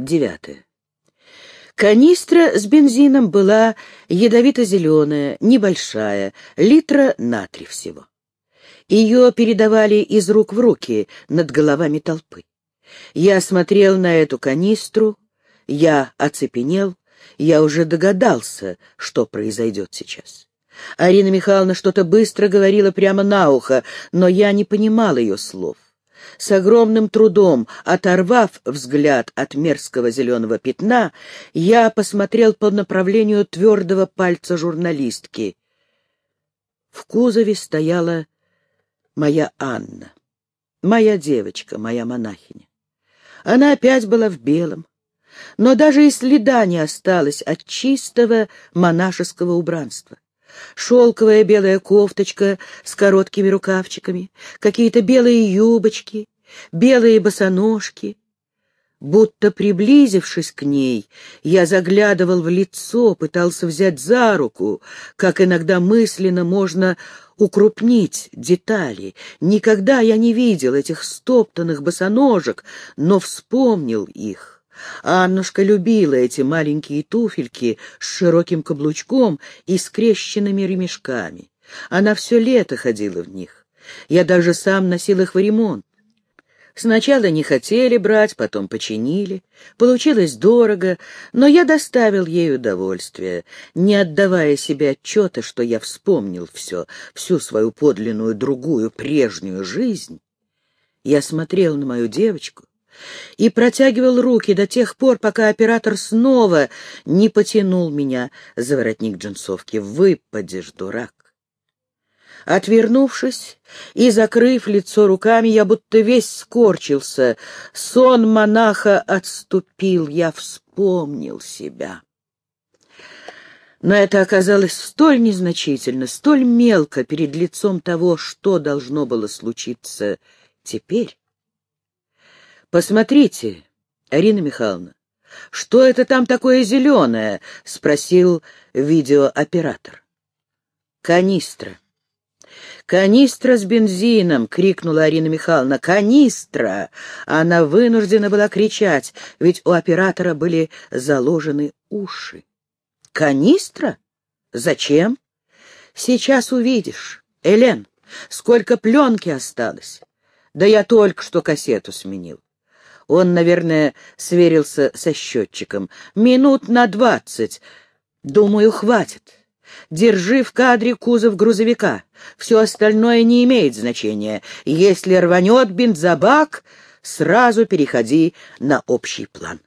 Девятое. Канистра с бензином была ядовито-зеленая, небольшая, литра на три всего. Ее передавали из рук в руки над головами толпы. Я смотрел на эту канистру, я оцепенел, я уже догадался, что произойдет сейчас. Арина Михайловна что-то быстро говорила прямо на ухо, но я не понимал ее слов. С огромным трудом, оторвав взгляд от мерзкого зеленого пятна, я посмотрел по направлению твердого пальца журналистки. В кузове стояла моя Анна, моя девочка, моя монахиня. Она опять была в белом, но даже и следа не осталось от чистого монашеского убранства. Шелковая белая кофточка с короткими рукавчиками, какие-то белые юбочки, белые босоножки. Будто приблизившись к ней, я заглядывал в лицо, пытался взять за руку, как иногда мысленно можно укрупнить детали. Никогда я не видел этих стоптанных босоножек, но вспомнил их. Аннушка любила эти маленькие туфельки с широким каблучком и скрещенными ремешками. Она все лето ходила в них. Я даже сам носил их в ремонт. Сначала не хотели брать, потом починили. Получилось дорого, но я доставил ей удовольствие, не отдавая себе отчета, что я вспомнил все, всю свою подлинную другую прежнюю жизнь. Я смотрел на мою девочку, и протягивал руки до тех пор, пока оператор снова не потянул меня за воротник джинсовки. «Выпадешь, дурак!» Отвернувшись и закрыв лицо руками, я будто весь скорчился. Сон монаха отступил, я вспомнил себя. Но это оказалось столь незначительно, столь мелко перед лицом того, что должно было случиться теперь. «Посмотрите, Арина Михайловна, что это там такое зеленое?» — спросил видеооператор. «Канистра». «Канистра с бензином!» — крикнула Арина Михайловна. «Канистра!» Она вынуждена была кричать, ведь у оператора были заложены уши. «Канистра? Зачем?» «Сейчас увидишь. Элен, сколько пленки осталось!» «Да я только что кассету сменил. Он, наверное, сверился со счетчиком. «Минут на двадцать. Думаю, хватит. Держи в кадре кузов грузовика. Все остальное не имеет значения. Если рванет бензобак, сразу переходи на общий план».